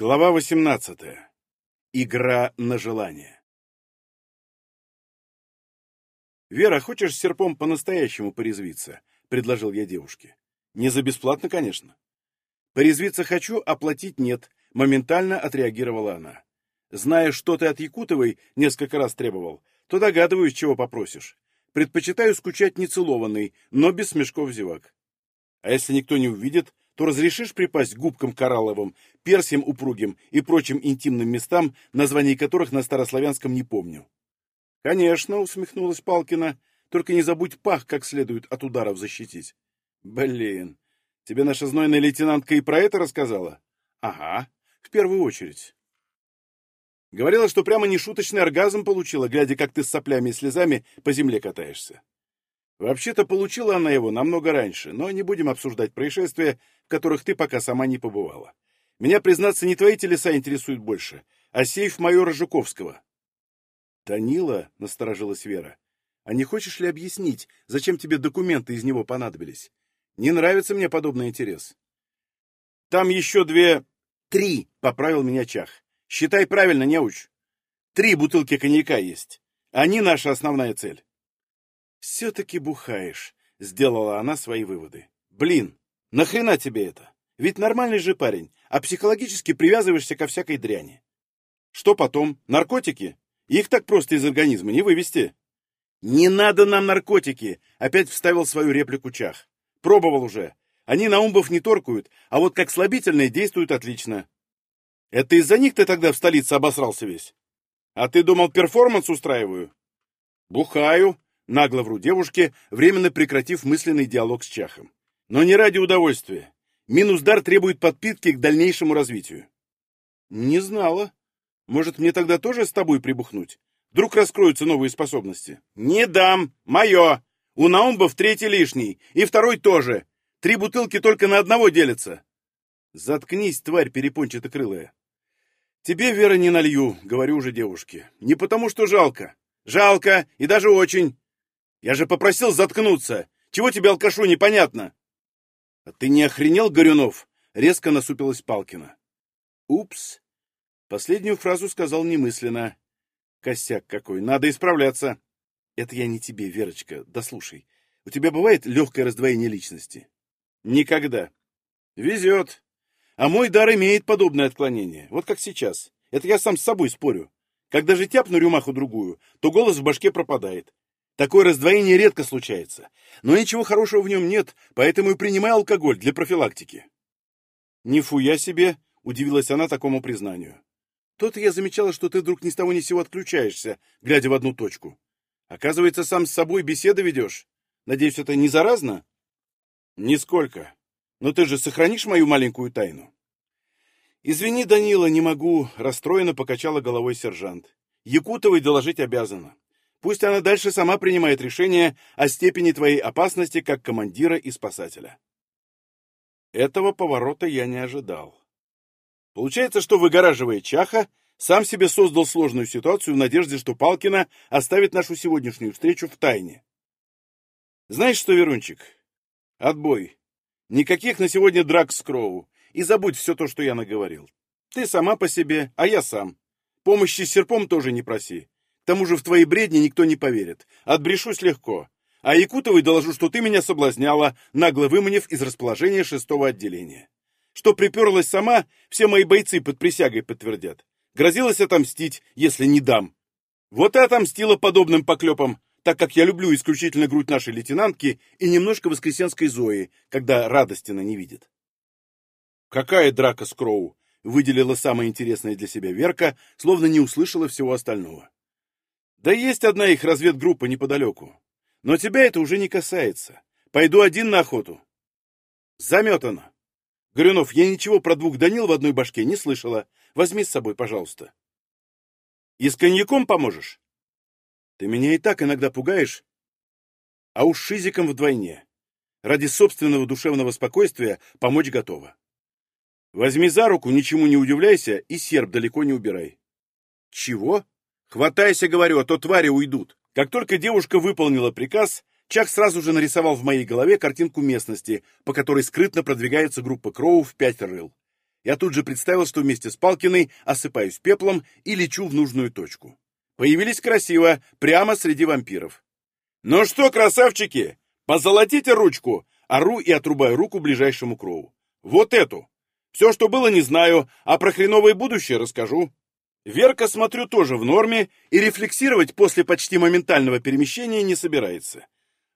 Глава 18. Игра на желание. «Вера, хочешь с серпом по-настоящему порезвиться?» — предложил я девушке. «Не за бесплатно, конечно». «Порезвиться хочу, а платить нет», — моментально отреагировала она. «Зная, что ты от Якутовой несколько раз требовал, то догадываюсь, чего попросишь. Предпочитаю скучать нецелованный, но без смешков зевак. А если никто не увидит, то разрешишь припасть губкам коралловым, персиям упругим и прочим интимным местам, названий которых на старославянском не помню. — Конечно, — усмехнулась Палкина, — только не забудь пах как следует от ударов защитить. — Блин, тебе наша знойная лейтенантка и про это рассказала? — Ага, в первую очередь. Говорила, что прямо нешуточный оргазм получила, глядя, как ты с соплями и слезами по земле катаешься. Вообще-то получила она его намного раньше, но не будем обсуждать происшествия, в которых ты пока сама не побывала. Меня, признаться, не твои телеса интересуют больше, а сейф майора Жуковского. Танила, — насторожилась Вера, — а не хочешь ли объяснить, зачем тебе документы из него понадобились? Не нравится мне подобный интерес. Там еще две... Три, — поправил меня Чах. Считай правильно, неуч. Три бутылки коньяка есть. Они наша основная цель. «Все-таки бухаешь», — сделала она свои выводы. «Блин, нахрена тебе это? Ведь нормальный же парень, а психологически привязываешься ко всякой дряни. Что потом? Наркотики? Их так просто из организма не вывести». «Не надо нам наркотики!» — опять вставил свою реплику Чах. «Пробовал уже. Они на умбов не торкают, а вот как слабительные действуют отлично». «Это из-за них ты тогда в столице обосрался весь? А ты думал, перформанс устраиваю?» «Бухаю», Нагло вру девушке, временно прекратив мысленный диалог с Чахом. Но не ради удовольствия. Минус дар требует подпитки к дальнейшему развитию. Не знала. Может, мне тогда тоже с тобой прибухнуть? Вдруг раскроются новые способности? Не дам! Мое! У Наумбов третий лишний, и второй тоже. Три бутылки только на одного делятся. Заткнись, тварь перепончатокрылая. Тебе, Вера, не налью, говорю уже девушке. Не потому, что жалко. Жалко, и даже очень. Я же попросил заткнуться! Чего тебе, алкашу, непонятно?» «А ты не охренел, Горюнов?» — резко насупилась Палкина. «Упс!» Последнюю фразу сказал немысленно. «Косяк какой! Надо исправляться!» «Это я не тебе, Верочка. Да слушай, у тебя бывает легкое раздвоение личности?» «Никогда». «Везет. А мой дар имеет подобное отклонение. Вот как сейчас. Это я сам с собой спорю. Когда же тяпну рюмаху другую, то голос в башке пропадает. Такое раздвоение редко случается, но ничего хорошего в нем нет, поэтому и принимай алкоголь для профилактики. «Нифуя себе!» — удивилась она такому признанию. «То-то я замечала, что ты вдруг ни с того ни с сего отключаешься, глядя в одну точку. Оказывается, сам с собой беседы ведешь. Надеюсь, это не заразно?» «Нисколько. Но ты же сохранишь мою маленькую тайну?» «Извини, Данила, не могу», — расстроенно покачала головой сержант. «Якутовой доложить обязана. Пусть она дальше сама принимает решение о степени твоей опасности как командира и спасателя. Этого поворота я не ожидал. Получается, что, выгораживая Чаха, сам себе создал сложную ситуацию в надежде, что Палкина оставит нашу сегодняшнюю встречу в тайне. Знаешь что, Верунчик? Отбой. Никаких на сегодня драк с Кроу. И забудь все то, что я наговорил. Ты сама по себе, а я сам. Помощи с серпом тоже не проси тому же в твои бредни никто не поверит. Отбрешусь легко. А Якутовой доложу, что ты меня соблазняла, нагло выманив из расположения шестого отделения. Что приперлась сама, все мои бойцы под присягой подтвердят. Грозилась отомстить, если не дам. Вот и отомстила подобным поклепам, так как я люблю исключительно грудь нашей лейтенантки и немножко воскресенской Зои, когда радости она не видит. Какая драка с Кроу? Выделила самое интересное для себя Верка, словно не услышала всего остального. Да есть одна их разведгруппа неподалеку. Но тебя это уже не касается. Пойду один на охоту. Заметано. Горюнов, я ничего про двух Данил в одной башке не слышала. Возьми с собой, пожалуйста. И с коньяком поможешь? Ты меня и так иногда пугаешь. А уж шизиком вдвойне. Ради собственного душевного спокойствия помочь готова. Возьми за руку, ничему не удивляйся, и серб далеко не убирай. Чего? «Хватайся, говорю, а то твари уйдут». Как только девушка выполнила приказ, Чак сразу же нарисовал в моей голове картинку местности, по которой скрытно продвигается группа Кроу в пять рыл. Я тут же представил, что вместе с Палкиной осыпаюсь пеплом и лечу в нужную точку. Появились красиво, прямо среди вампиров. «Ну что, красавчики, позолотите ручку!» Ору и отрубаю руку ближайшему кроу. «Вот эту! Все, что было, не знаю, а про хреновое будущее расскажу». Верка, смотрю, тоже в норме и рефлексировать после почти моментального перемещения не собирается.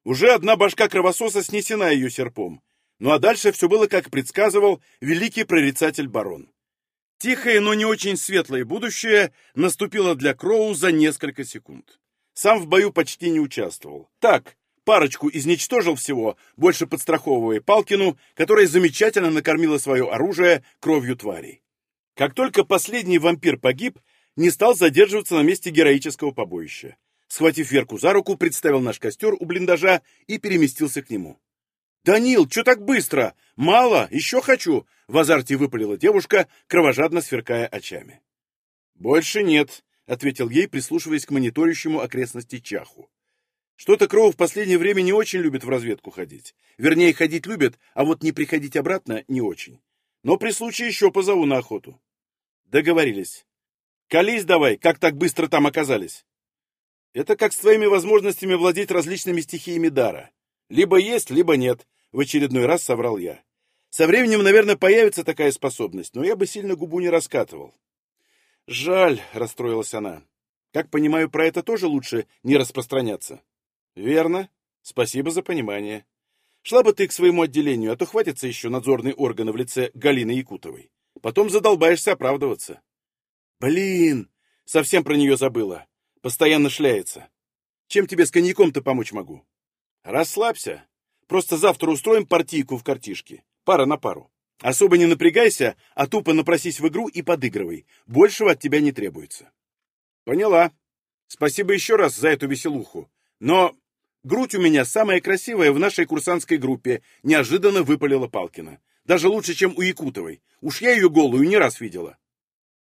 Уже одна башка кровососа снесена ее серпом. Ну а дальше все было, как предсказывал великий прорицатель барон. Тихое, но не очень светлое будущее наступило для Кроу за несколько секунд. Сам в бою почти не участвовал. Так, парочку изничтожил всего, больше подстраховывая Палкину, которая замечательно накормила свое оружие кровью тварей. Как только последний вампир погиб, не стал задерживаться на месте героического побоища. Схватив Верку за руку, представил наш костер у блиндажа и переместился к нему. «Данил, что так быстро? Мало, еще хочу!» — в азарте выпалила девушка, кровожадно сверкая очами. «Больше нет», — ответил ей, прислушиваясь к мониторящему окрестности Чаху. «Что-то Кроу в последнее время не очень любит в разведку ходить. Вернее, ходить любит, а вот не приходить обратно не очень. Но при случае еще позову на охоту». «Договорились. Колись давай, как так быстро там оказались?» «Это как с твоими возможностями владеть различными стихиями дара. Либо есть, либо нет, в очередной раз соврал я. Со временем, наверное, появится такая способность, но я бы сильно губу не раскатывал. Жаль, расстроилась она. Как понимаю, про это тоже лучше не распространяться. Верно. Спасибо за понимание. Шла бы ты к своему отделению, а то хватится еще надзорные органы в лице Галины Якутовой. Потом задолбаешься оправдываться. Блин, совсем про нее забыла. Постоянно шляется. Чем тебе с коньяком-то помочь могу? Расслабься. Просто завтра устроим партийку в картишке. Пара на пару. Особо не напрягайся, а тупо напросись в игру и подыгрывай. Большего от тебя не требуется. Поняла. Спасибо еще раз за эту веселуху. Но грудь у меня самая красивая в нашей курсантской группе, неожиданно выпалила Палкина. Даже лучше, чем у Якутовой. Уж я ее голую не раз видела.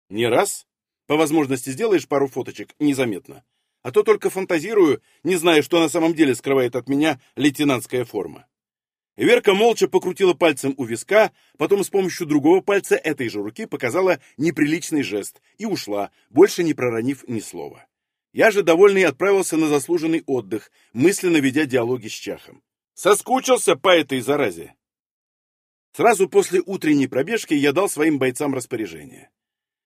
Не раз? По возможности сделаешь пару фоточек незаметно а то только фантазирую, не зная, что на самом деле скрывает от меня лейтенантская форма. Верка молча покрутила пальцем у виска, потом с помощью другого пальца этой же руки показала неприличный жест и ушла, больше не проронив ни слова. Я же, довольный, отправился на заслуженный отдых, мысленно ведя диалоги с Чахом. Соскучился по этой заразе. Сразу после утренней пробежки я дал своим бойцам распоряжение.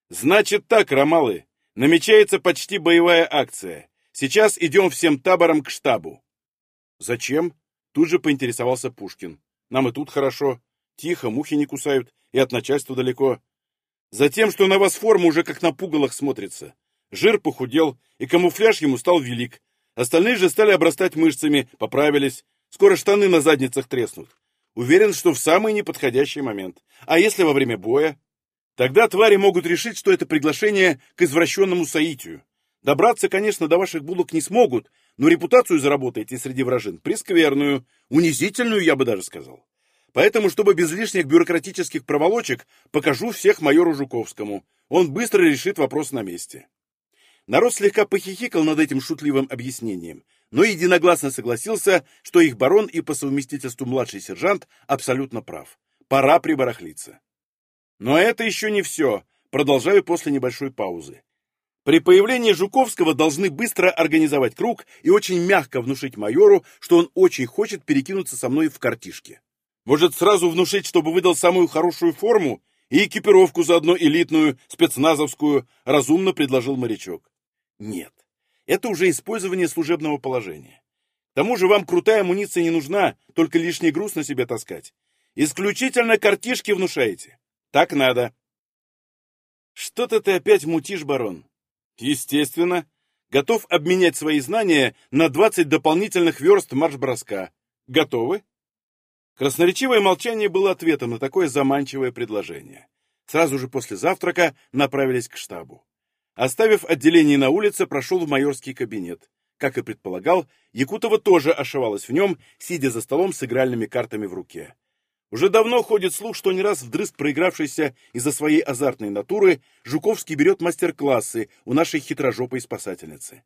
«Значит так, ромалы, Намечается почти боевая акция. Сейчас идем всем табором к штабу. Зачем? Тут же поинтересовался Пушкин. Нам и тут хорошо. Тихо, мухи не кусают, и от начальства далеко. Затем, что на вас форма уже как на пугалах смотрится. Жир похудел, и камуфляж ему стал велик. Остальные же стали обрастать мышцами, поправились. Скоро штаны на задницах треснут. Уверен, что в самый неподходящий момент. А если во время боя? Тогда твари могут решить, что это приглашение к извращенному соитию. Добраться, конечно, до ваших булок не смогут, но репутацию заработаете среди вражин прескверную, унизительную, я бы даже сказал. Поэтому, чтобы без лишних бюрократических проволочек, покажу всех майору Жуковскому. Он быстро решит вопрос на месте. Народ слегка похихикал над этим шутливым объяснением, но единогласно согласился, что их барон и по совместительству младший сержант абсолютно прав. Пора прибарахлиться. Но это еще не все. Продолжаю после небольшой паузы. При появлении Жуковского должны быстро организовать круг и очень мягко внушить майору, что он очень хочет перекинуться со мной в картишке. Может, сразу внушить, чтобы выдал самую хорошую форму и экипировку заодно элитную, спецназовскую, разумно предложил морячок. Нет, это уже использование служебного положения. К тому же вам крутая амуниция не нужна, только лишний груз на себе таскать. Исключительно картишки внушаете. Так надо. Что-то ты опять мутишь, барон. Естественно. Готов обменять свои знания на 20 дополнительных верст марш-броска. Готовы? Красноречивое молчание было ответом на такое заманчивое предложение. Сразу же после завтрака направились к штабу. Оставив отделение на улице, прошел в майорский кабинет. Как и предполагал, Якутова тоже ошивалась в нем, сидя за столом с игральными картами в руке. Уже давно ходит слух, что не раз вдрызг проигравшийся из-за своей азартной натуры, Жуковский берет мастер-классы у нашей хитрожопой спасательницы.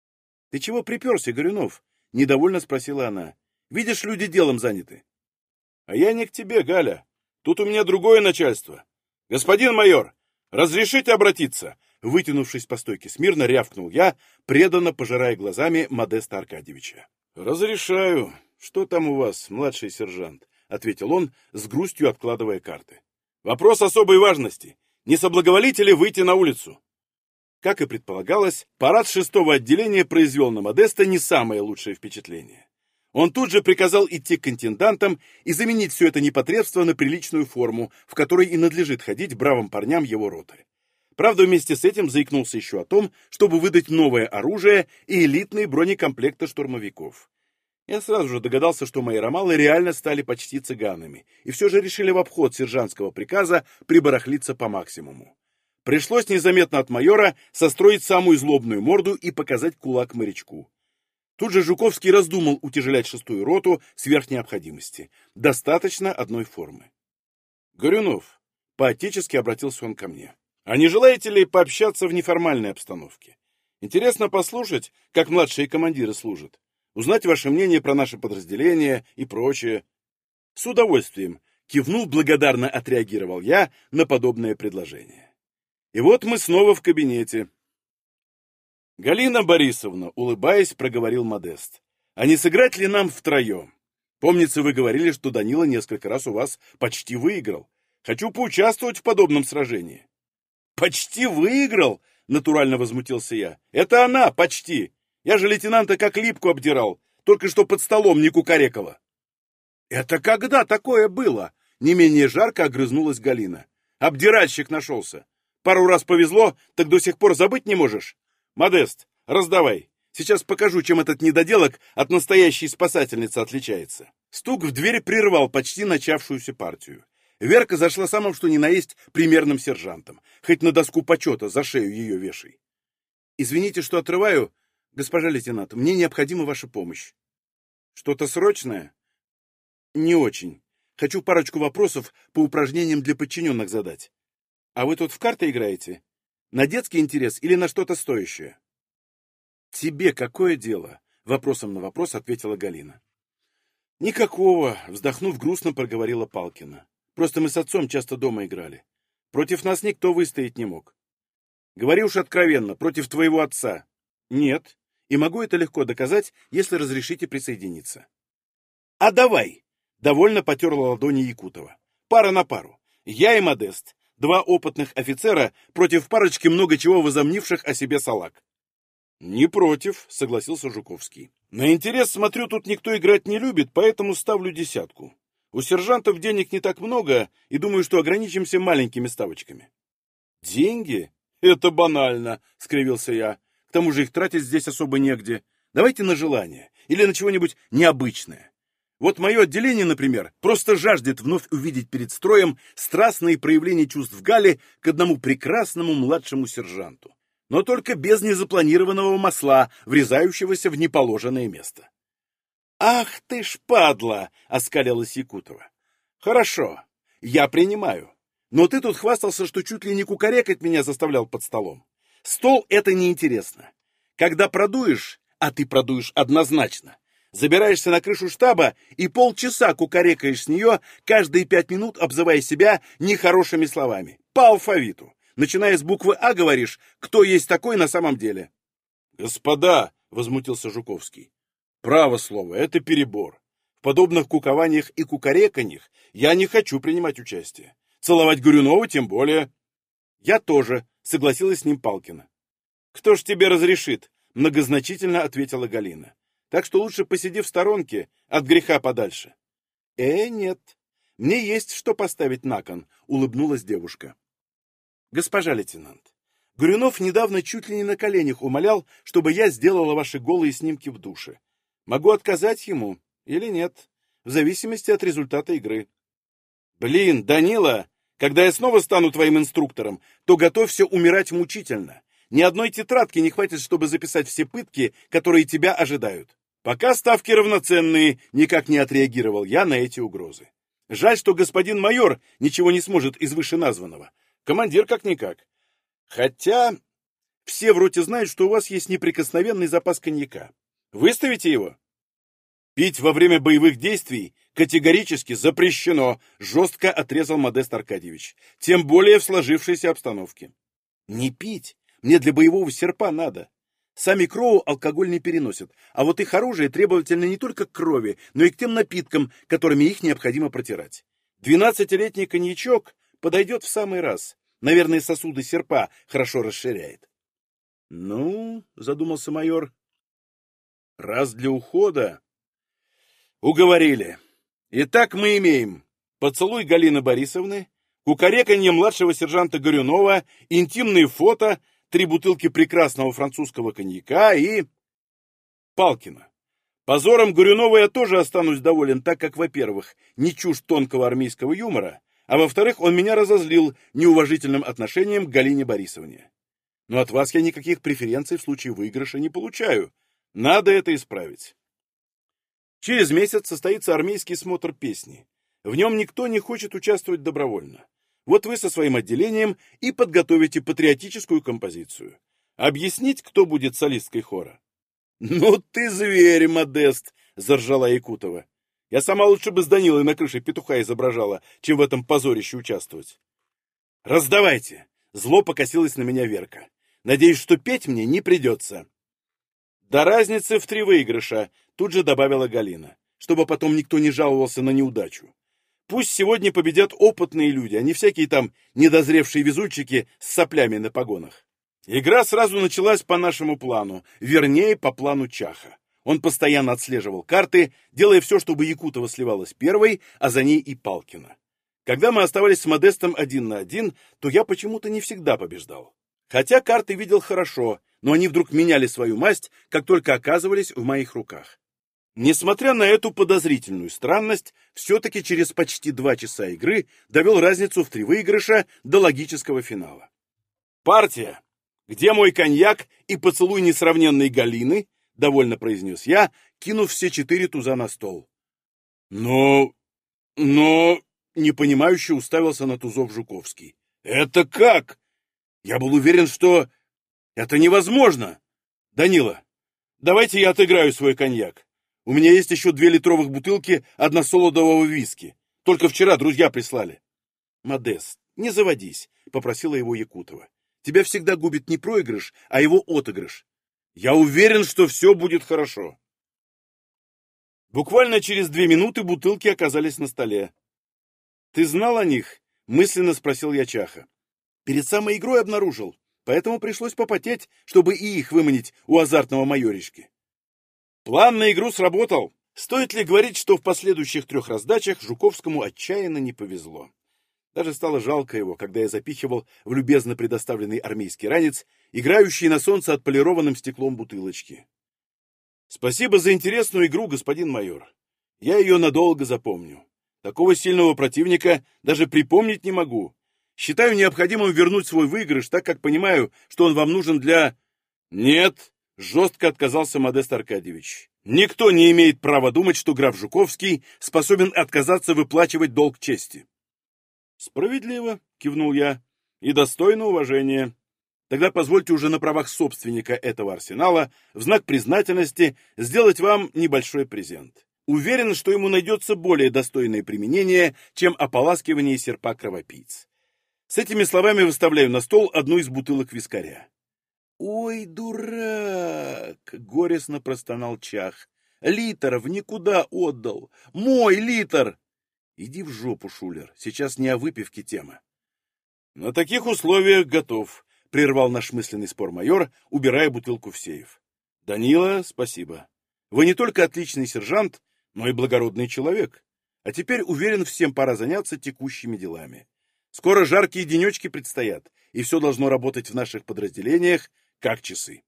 — Ты чего приперся, Горюнов? — недовольно спросила она. — Видишь, люди делом заняты. — А я не к тебе, Галя. Тут у меня другое начальство. Господин майор, разрешите обратиться? Вытянувшись по стойке смирно, рявкнул я, преданно пожирая глазами Модеста Аркадьевича. «Разрешаю. Что там у вас, младший сержант?» — ответил он, с грустью откладывая карты. «Вопрос особой важности. Не соблаговолите ли выйти на улицу?» Как и предполагалось, парад шестого отделения произвел на Модеста не самое лучшее впечатление. Он тут же приказал идти к интендантам и заменить все это непотребство на приличную форму, в которой и надлежит ходить бравым парням его роты. Правда, вместе с этим заикнулся еще о том, чтобы выдать новое оружие и элитные бронекомплекты штурмовиков. Я сразу же догадался, что мои ромалы реально стали почти цыганами, и все же решили в обход сержантского приказа прибарахлиться по максимуму. Пришлось незаметно от майора состроить самую злобную морду и показать кулак морячку. Тут же Жуковский раздумал утяжелять шестую роту сверх необходимости. Достаточно одной формы. «Горюнов», — поотечески обратился он ко мне, — «а не желаете ли пообщаться в неформальной обстановке? Интересно послушать, как младшие командиры служат, узнать ваше мнение про наше подразделение и прочее». «С удовольствием», — кивнул, благодарно отреагировал я на подобное предложение. И вот мы снова в кабинете. Галина Борисовна, улыбаясь, проговорил Модест. А не сыграть ли нам втроем? Помнится, вы говорили, что Данила несколько раз у вас почти выиграл. Хочу поучаствовать в подобном сражении. Почти выиграл? Натурально возмутился я. Это она, почти. Я же лейтенанта как липку обдирал, только что под столом не кукарекала. Это когда такое было? Не менее жарко огрызнулась Галина. Обдиральщик нашелся. Пару раз повезло, так до сих пор забыть не можешь? Модест, раздавай. Сейчас покажу, чем этот недоделок от настоящей спасательницы отличается. Стук в дверь прервал почти начавшуюся партию. Верка зашла самым что ни на есть примерным сержантом. Хоть на доску почета за шею ее вешай. «Извините, что отрываю. Госпожа лейтенант, мне необходима ваша помощь». «Что-то срочное?» «Не очень. Хочу парочку вопросов по упражнениям для подчиненных задать. А вы тут в карты играете? На детский интерес или на что-то стоящее? Тебе какое дело? Вопросом на вопрос ответила Галина. Никакого, вздохнув грустно, проговорила Палкина. Просто мы с отцом часто дома играли. Против нас никто выстоять не мог. Говори уж откровенно, против твоего отца. Нет. И могу это легко доказать, если разрешите присоединиться. А давай! Довольно потерла ладони Якутова. Пара на пару. Я и Модест. Два опытных офицера против парочки много чего возомнивших о себе салак. «Не против», — согласился Жуковский. «На интерес, смотрю, тут никто играть не любит, поэтому ставлю десятку. У сержантов денег не так много, и думаю, что ограничимся маленькими ставочками». «Деньги? Это банально», — скривился я. «К тому же их тратить здесь особо негде. Давайте на желание или на чего-нибудь необычное. Вот мое отделение, например, просто жаждет вновь увидеть перед строем страстные проявления чувств Гали к одному прекрасному младшему сержанту, но только без незапланированного масла, врезающегося в неположенное место. «Ах ты ж падла!» — оскалилась Якутова. «Хорошо, я принимаю. Но ты тут хвастался, что чуть ли не кукарекать меня заставлял под столом. Стол — это неинтересно. Когда продуешь, а ты продуешь однозначно, Забираешься на крышу штаба и полчаса кукарекаешь с нее, каждые пять минут обзывая себя нехорошими словами. По алфавиту. Начиная с буквы А говоришь, кто есть такой на самом деле. «Господа!» — возмутился Жуковский. «Право слово, это перебор. В подобных кукованиях и кукареканьях я не хочу принимать участие. Целовать Горюнова тем более». «Я тоже», — согласилась с ним Палкина. «Кто ж тебе разрешит?» — многозначительно ответила Галина так что лучше посиди в сторонке, от греха подальше. — Э, нет, мне есть что поставить на кон, — улыбнулась девушка. — Госпожа лейтенант, Горюнов недавно чуть ли не на коленях умолял, чтобы я сделала ваши голые снимки в душе. Могу отказать ему или нет, в зависимости от результата игры. — Блин, Данила, когда я снова стану твоим инструктором, то готовься умирать мучительно. Ни одной тетрадки не хватит, чтобы записать все пытки, которые тебя ожидают. Пока ставки равноценные, никак не отреагировал я на эти угрозы. Жаль, что господин майор ничего не сможет из вышеназванного. Командир как-никак. Хотя все в роте знают, что у вас есть неприкосновенный запас коньяка. Выставите его? Пить во время боевых действий Категорически запрещено, жестко отрезал Модест Аркадьевич. Тем более в сложившейся обстановке. Не пить. Мне для боевого серпа надо. Сами Кроу алкоголь не переносят, а вот их оружие требовательно не только к крови, но и к тем напиткам, которыми их необходимо протирать. Двенадцатилетний коньячок подойдет в самый раз. Наверное, сосуды серпа хорошо расширяет. — Ну, — задумался майор, — раз для ухода... Уговорили. Итак, мы имеем поцелуй Галины Борисовны, кукареканье младшего сержанта Горюнова, интимные фото, три бутылки прекрасного французского коньяка и... Палкина. Позором Горюнова я тоже останусь доволен, так как, во-первых, не чушь тонкого армейского юмора, а во-вторых, он меня разозлил неуважительным отношением к Галине Борисовне. Но от вас я никаких преференций в случае выигрыша не получаю. Надо это исправить. Через месяц состоится армейский смотр песни. В нем никто не хочет участвовать добровольно. Вот вы со своим отделением и подготовите патриотическую композицию. Объяснить, кто будет солисткой хора? — Ну ты зверь, Модест! — заржала Якутова. Я сама лучше бы с Данилой на крыше петуха изображала, чем в этом позорище участвовать. «Раздавайте!» — зло покосилась на меня Верка. «Надеюсь, что петь мне не придется». «До разницы в три выигрыша», — тут же добавила Галина, чтобы потом никто не жаловался на неудачу. «Пусть сегодня победят опытные люди, а не всякие там недозревшие везунчики с соплями на погонах». Игра сразу началась по нашему плану, вернее, по плану Чаха. Он постоянно отслеживал карты, делая все, чтобы Якутова сливалась первой, а за ней и Палкина. Когда мы оставались с Модестом один на один, то я почему-то не всегда побеждал. Хотя карты видел хорошо, но они вдруг меняли свою масть, как только оказывались в моих руках. Несмотря на эту подозрительную странность, все-таки через почти два часа игры довел разницу в три выигрыша до логического финала. «Партия! Где мой коньяк и поцелуй несравненной Галины?» — довольно произнес я, кинув все четыре туза на стол. «Но... но...» — непонимающе уставился на тузов Жуковский. «Это как? Я был уверен, что... это невозможно! Данила, давайте я отыграю свой коньяк. У меня есть еще две литровых бутылки односолодового виски. Только вчера друзья прислали». «Модест, не заводись», — попросила его Якутова. «Тебя всегда губит не проигрыш, а его отыгрыш. Я уверен, что все будет хорошо. Буквально через две минуты бутылки оказались на столе. «Ты знал о них?» — мысленно спросил я Чаха. «Перед самой игрой обнаружил, поэтому пришлось попотеть, чтобы и их выманить у азартного майорички». План на игру сработал. Стоит ли говорить, что в последующих трех раздачах Жуковскому отчаянно не повезло? Даже стало жалко его, когда я запихивал в любезно предоставленный армейский ранец, играющий на солнце отполированным стеклом бутылочки. Спасибо за интересную игру, господин майор. Я ее надолго запомню. Такого сильного противника даже припомнить не могу. Считаю необходимым вернуть свой выигрыш, так как понимаю, что он вам нужен для... Нет, жестко отказался Модест Аркадьевич. Никто не имеет права думать, что граф Жуковский способен отказаться выплачивать долг чести. «Справедливо», — кивнул я, — «и достойно уважения. Тогда позвольте уже на правах собственника этого арсенала в знак признательности сделать вам небольшой презент. Уверен, что ему найдется более достойное применение, чем ополаскивание серпа кровопийц. С этими словами выставляю на стол одну из бутылок вискаря. «Ой, дурак!» — горестно простонал Чах. «Литр в никуда отдал! Мой литр!» Иди в жопу, Шулер, сейчас не о выпивке тема. На таких условиях готов, прервал наш мысленный спор майор, убирая бутылку в сейф. Данила, спасибо. Вы не только отличный сержант, но и благородный человек. А теперь, уверен, всем пора заняться текущими делами. Скоро жаркие денечки предстоят, и все должно работать в наших подразделениях, как часы.